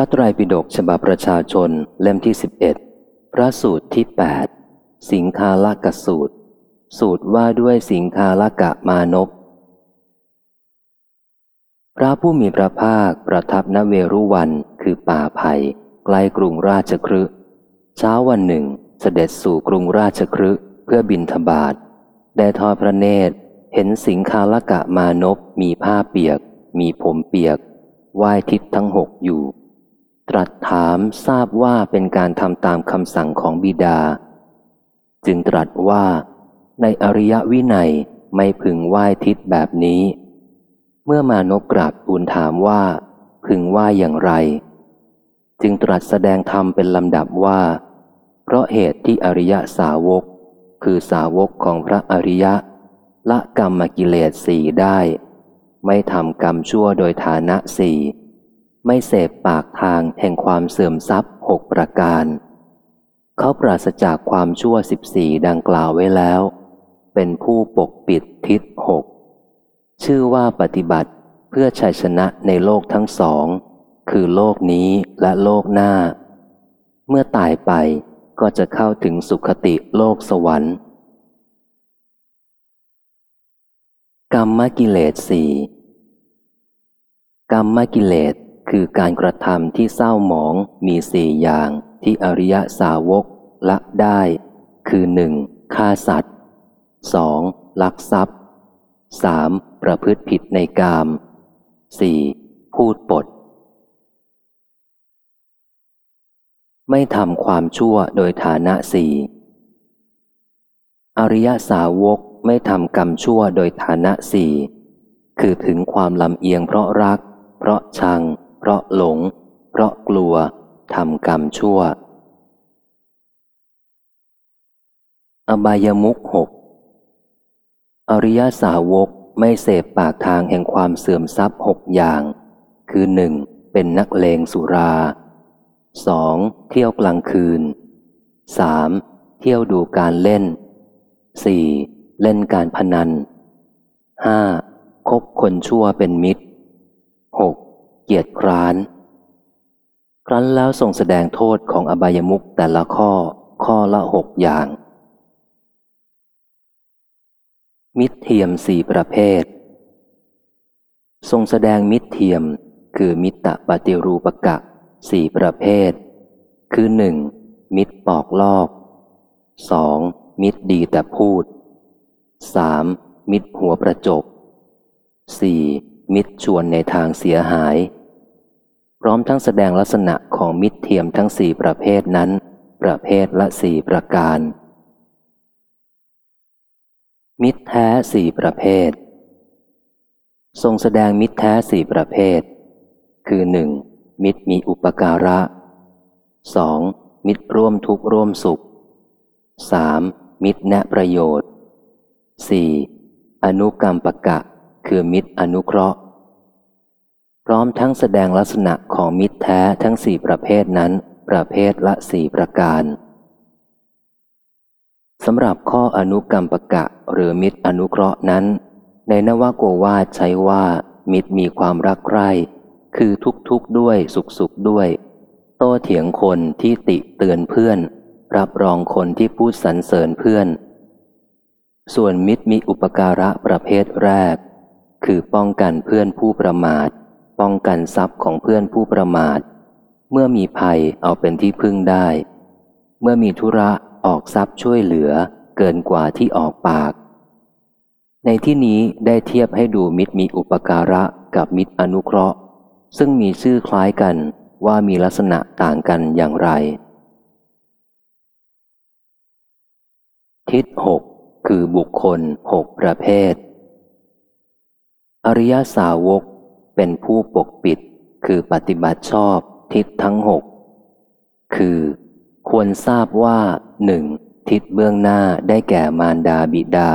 ระไตรปิฎกฉบับประชาชนเล่มที่สิบเอ็ดพระสูตรที่แปดสิงคาลกสูตร สูตรว่าด้วยสิงคาลกะมานพพระผู้มีพระภาคประทับณเวรุวันคือป่าไผ่ใกล้กรุงราชครึเช้าวันหนึ่ง เสด็จสู่กรุงราชครึเพื่อบินทบาทได้ทอดพระเนตร เห็นสิงคาลกะมานพมีผ้าเปียก มีผมเปียกว่ายทิศทั้งหกอยู่ ตรัสถามทราบว่าเป็นการทำตามคำสั่งของบิดา จึงตรัสว่า ในอริยวินัยไม่พึงไหว้ทิศแบบนี้ เมื่อมานพกราบทูลถามว่า พึงไหว้อย่างไร จึงตรัสแสดงธรรมเป็นลำดับว่า เพราะเหตุที่อริยสาวก คือสาวกของพระอริยะ ละกรรมกิเลสสี่ได้ ไม่ทำกรรมชั่วโดยฐานะสี่ ไม่เสพปากทางแห่งความเสื่อมทรัพย์หกประการ เขาปราศจากความชั่วสิบสี่ดังกล่าวไว้แล้ว เป็นผู้ปกปิดทิศหกชื่อว่าปฏิบัติเพื่อชัยชนะในโลกทั้งสอง คือโลกนี้และโลกหน้า เมื่อตายไปก็จะเข้าถึงสุขติโลกสวรรค์กรรมกิเลสสี่กรรมกิเลส คือการกระทำที่เศร้าหมองมีสี่อย่างที่อริยสาวกละได้ คือหนึ่งฆ่าสัตว์สองลักทรัพย์สามประพฤติผิดในกามสี่พูดปด ไม่ทำความชั่วโดยฐานะสี่อริยสาวกไม่ทำกรรมชั่วโดยฐานะสี่คือถึงความลำเอียงเพราะรัก เพราะชัง เพราะหลง เพราะกลัวทำกรรมชั่ว อบายมุกหกอริยสาวกไม่เสพปากทางแห่งความเสื่อมทรัพย์หกอย่าง คือหนึ่งเป็นนักเลงสุราสองเที่ยวกลางคืนสามเที่ยวดูการเล่นสี่เล่นการพนันห้าคบคนชั่วเป็นมิตรหก กียรติคร้าน ครั้นแล้วส่งแสดงโทษของอบายมุกแต่ละข้อข้อละหกอย่าง มิตรเทียมสี่ประเภท ทรงแสดงมิตรเทียมคือมิตรปฏิรูปกะสี่ประเภท คือหนึ่งมิตรปอกลอกสองมิตรดีแต่พูดสามมิตรหัวประจบสี่มิตรชวนในทางเสียหาย พร้อมทั้งแสดงลักษณะของมิตรเทียมทั้งสี่ประเภทนั้น ประเภทละสี่ประการ มิตรแท้สี่ประเภท ทรงแสดงมิตรแท้สี่ประเภท คือหนึ่งมิตรมีอุปการะสองมิตรร่วมทุกข์ร่วมสุขสามมิตรแนะประโยชน์สี่อนุกรรมปะกะ คือมิตรอนุเคราะห์ พร้อมทั้งแสดงลักษณะของมิตรแท้ทั้งสี่ประเภทนั้น ประเภทละสี่ประการสำหรับข้ออนุกรรมปะกะหรือมิตรอนุเคราะห์นั้น ในนวโกวาใช้ว่า มิตรมีความรักใคร่ คือทุกข์ด้วยสุขสุขด้วย โตเถียงคนที่ติเตือนเพื่อน รับรองคนที่พูดสรรเสริญเพื่อน ส่วนมิตรมีอุปการะประเภทแรก คือป้องกันเพื่อนผู้ประมาท ป้องกันทรัพย์ของเพื่อนผู้ประมาท เมื่อมีภัยเอาเป็นที่พึ่งได้ เมื่อมีธุระออกทรัพย์ช่วยเหลือเกินกว่าที่ออกปาก ในที่นี้ได้เทียบให้ดูมิตรมีอุปการะกับมิตรอนุเคราะห์ ซึ่งมีชื่อคล้ายกันว่ามีลักษณะต่างกันอย่างไร ทิศหกคือบุคคลหกประเภท อริยสาวก เป็นผู้ปกปิด คือปฏิบัติชอบทิศทั้งหกคือ ควรทราบว่าหนึ่งทิศเบื้องหน้าได้แก่มารดาบิดา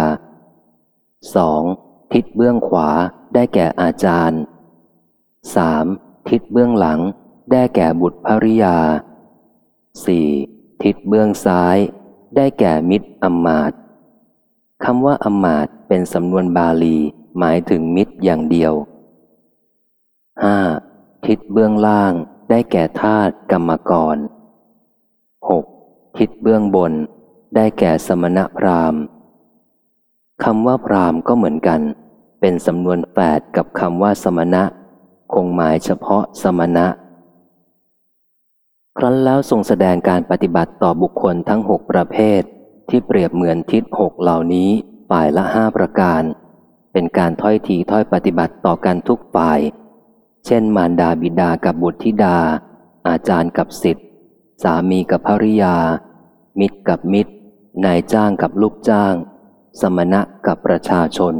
สองทิศเบื้องขวาได้แก่อาจารย์สามทิศเบื้องหลังได้แก่บุตรภริยาสี่ทิศเบื้องซ้าย ได้แก่มิตรอมมาตคำว่าอมมาตเป็นสำนวนบาลี หมายถึงมิตรอย่างเดียว ห้าทิศเบื้องล่างได้แก่ธาตุกรรมกร 6. ทิศเบื้องบน ได้แก่สมณพราหมณ์คำว่าพราหมณ์ก็เหมือนกัน เป็นสำนวนแฝดกับคำว่าสมณะ คงหมายเฉพาะสมณะ ครั้นแล้วทรงแสดงการปฏิบัติต่อบุคคลทั้งหกประเภท ที่เปรียบเหมือนทิศหกเหล่านี้ฝ่ายละห้าประการ เป็นการถ้อยทีถ้อยปฏิบัติต่อกันทุกฝ่าย เช่น มารดาบิดากับบุตรธิดา อาจารย์กับสิทธิ์สามีกับภริยา มิตรกับมิตร นายจ้างกับลูกจ้าง สมณะกับประชาชน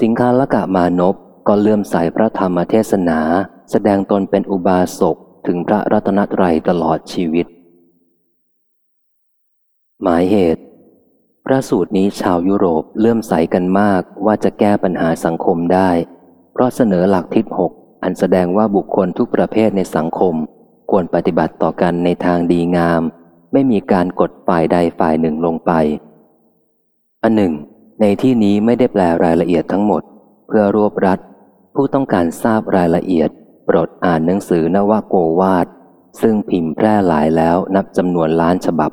สิงคาลกะมานพก็เลื่อมใสพระธรรมเทศนา แสดงตนเป็นอุบาสกถึงพระรัตนตรัยตลอดชีวิต หมายเหตุ พระสูตรนี้ชาวยุโรปเลื่อมใสกันมากว่าจะแก้ปัญหาสังคมได้ เพราะเสนอหลักทิศหกอันแสดงว่าบุคคลทุกประเภทในสังคม ควรปฏิบัติต่อกันในทางดีงาม ไม่มีการกดฝ่ายใดฝ่ายหนึ่งลงไป อันหนึ่ง ในที่นี้ไม่ได้แปลรายละเอียดทั้งหมด เพื่อรวบรัด ผู้ต้องการทราบรายละเอียด โปรดอ่านหนังสือนวโกวาดซึ่งพิมพ์แพร่หลายแล้วนับจำนวนล้านฉบับ